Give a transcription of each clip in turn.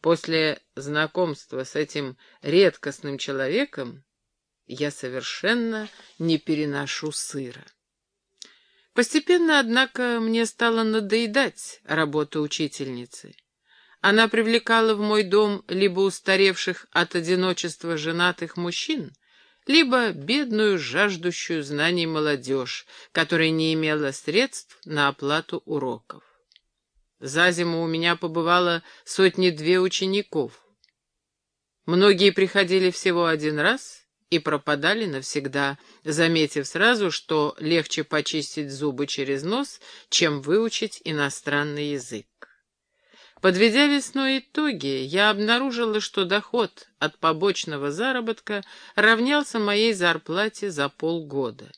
После знакомства с этим редкостным человеком я совершенно не переношу сыра. Постепенно, однако, мне стало надоедать работа учительницы. Она привлекала в мой дом либо устаревших от одиночества женатых мужчин, либо бедную, жаждущую знаний молодежь, которая не имела средств на оплату уроков. За зиму у меня побывало сотни-две учеников. Многие приходили всего один раз и пропадали навсегда, заметив сразу, что легче почистить зубы через нос, чем выучить иностранный язык. Подведя весной итоги, я обнаружила, что доход от побочного заработка равнялся моей зарплате за полгода.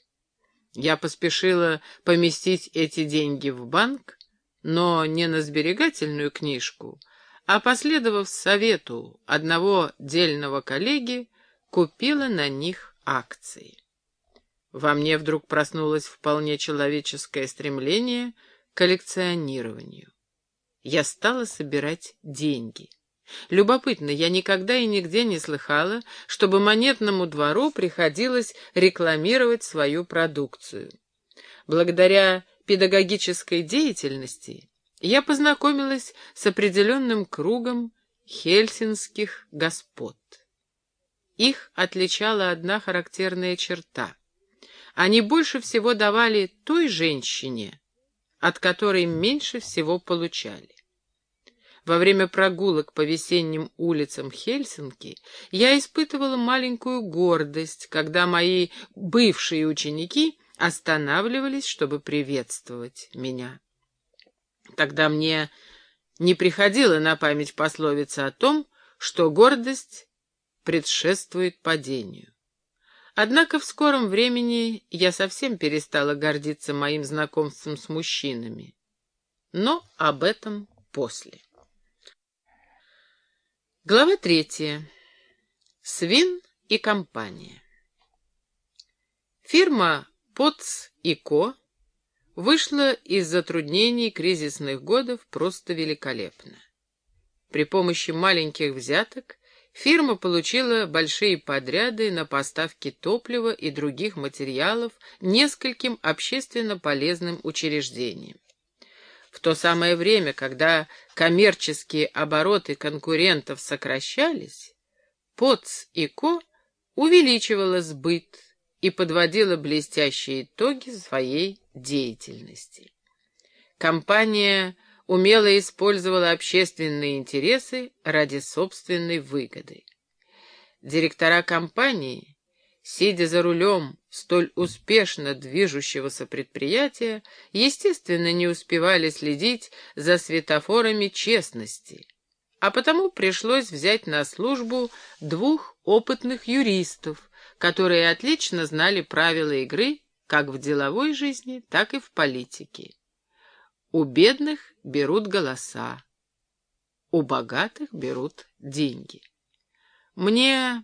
Я поспешила поместить эти деньги в банк, но не на сберегательную книжку, а, последовав совету одного дельного коллеги, купила на них акции. Во мне вдруг проснулось вполне человеческое стремление к коллекционированию я стала собирать деньги. Любопытно, я никогда и нигде не слыхала, чтобы монетному двору приходилось рекламировать свою продукцию. Благодаря педагогической деятельности я познакомилась с определенным кругом хельсинских господ. Их отличала одна характерная черта. Они больше всего давали той женщине, от которой меньше всего получали. Во время прогулок по весенним улицам Хельсинки я испытывала маленькую гордость, когда мои бывшие ученики останавливались, чтобы приветствовать меня. Тогда мне не приходила на память пословица о том, что гордость предшествует падению. Однако в скором времени я совсем перестала гордиться моим знакомством с мужчинами. Но об этом после. Глава третья. Свин и компания. Фирма «Потц и Ко» вышла из затруднений кризисных годов просто великолепно. При помощи маленьких взяток Фирма получила большие подряды на поставки топлива и других материалов нескольким общественно полезным учреждениям. В то самое время, когда коммерческие обороты конкурентов сокращались, ПОЦ и КО увеличивала сбыт и подводила блестящие итоги своей деятельности. Компания умело использовала общественные интересы ради собственной выгоды. Директора компании, сидя за рулем столь успешно движущегося предприятия, естественно, не успевали следить за светофорами честности, а потому пришлось взять на службу двух опытных юристов, которые отлично знали правила игры как в деловой жизни, так и в политике. У бедных берут голоса, у богатых берут деньги. Мне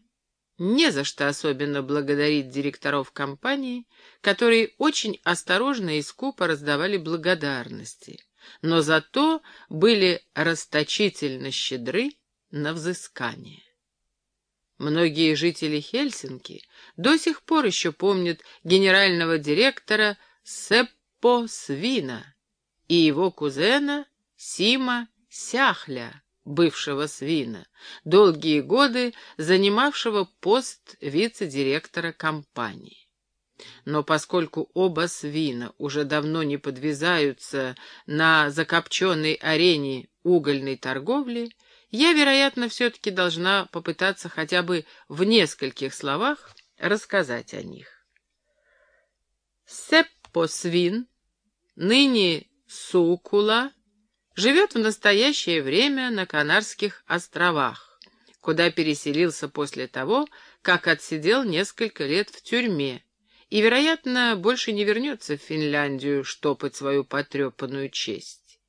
не за что особенно благодарить директоров компании, которые очень осторожно и скупо раздавали благодарности, но зато были расточительно щедры на взыскание. Многие жители Хельсинки до сих пор еще помнят генерального директора Сеппо Свина, и его кузена Сима Сяхля, бывшего свина, долгие годы занимавшего пост вице-директора компании. Но поскольку оба свина уже давно не подвязаются на закопченной арене угольной торговли, я, вероятно, все-таки должна попытаться хотя бы в нескольких словах рассказать о них. Сеппо Свин, ныне Сукула живет в настоящее время на Канарских островах, куда переселился после того, как отсидел несколько лет в тюрьме, и, вероятно, больше не вернется в Финляндию штопать свою потрепанную честь.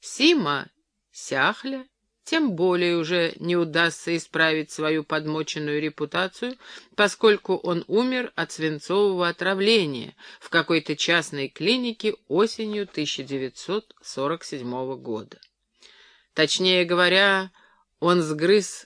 Сима Сяхля тем более уже не удастся исправить свою подмоченную репутацию, поскольку он умер от свинцового отравления в какой-то частной клинике осенью 1947 года. Точнее говоря, Он сгрыз